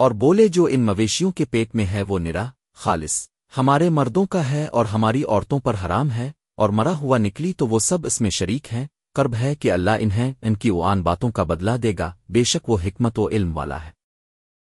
اور بولے جو ان مویشیوں کے پیٹ میں ہے وہ نرا، خالص، ہمارے مردوں کا ہے اور ہماری عورتوں پر حرام ہے، اور مرا ہوا نکلی تو وہ سب اس میں شریک ہیں کرب ہے کہ اللہ انہیں ان کی اوان باتوں کا بدلہ دے گا، بے شک وہ حکمت و علم والا ہے۔